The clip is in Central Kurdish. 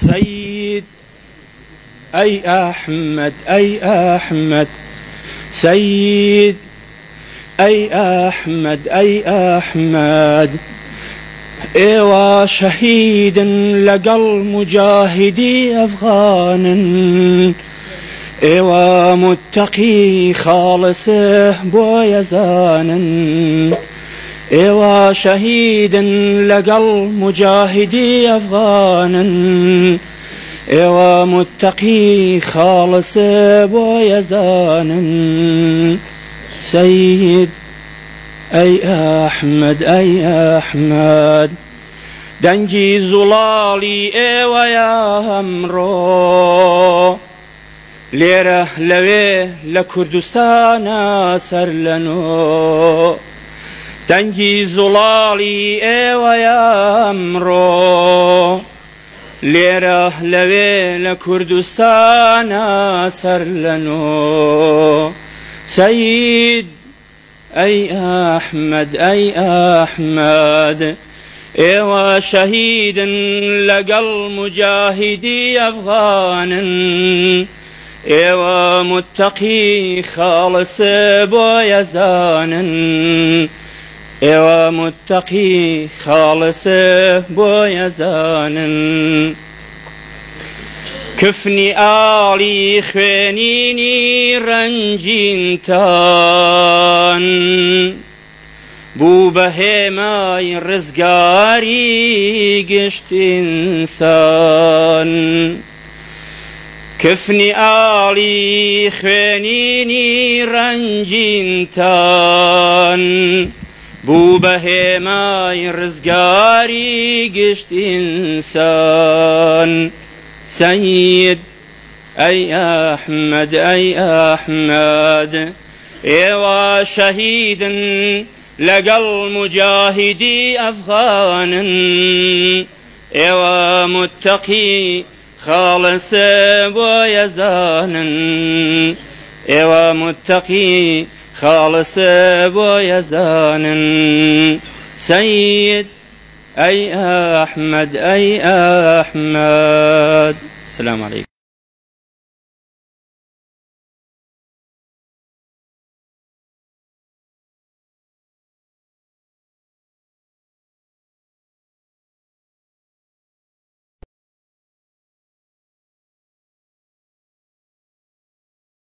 سيد أي أحمد أي أحمد سيد أي أحمد أي أحمد إيوا شهيد لقل مجاهدي أفغان إيوا متقي خالصه بويزان ئێوە شەهیدن لەگەڵ مجاهدی ئەفغانن ئێوە متتەقی خاڵسە بۆ یەزدانن سید ئەی ئەحمد ئەی ئەحمد دەنگی زوڵاڵی ئێوەیە هەمڕۆ لێرە لەوێ لە کوردستانە سەر لەنۆ تەنگی زوڵاڵی ئێوەیەمڕۆ لێرە لەوێ لە کوردستانە سەر لەنۆ سعید ئەی ئەحمد ئەی ئەحمد ئێوە شەهیدن لەگەڵ مجاهیدی ئەفغانن ئێوە متتەقی خاڵسێ بۆ یەزدانن. ئێوە متتەقی خاڵسە بۆ یەزدانن کفنی ئاڵی خوێنینی ڕەنجینتان بوو بە هێمای ڕزگاری گشتینسان کفنی ئاڵی خوێنینی ڕەنجینتان بو بە رزگاری گشت انسان سید ئەی احمد ئەی احمد ئێوە شهید لقل مجاهدی ئەفغانن ئێوە متتەقی خالص بۆ یەزانن ئێوە متقی خالص أبو يزدان سيد أي أحمد أي أحمد السلام عليكم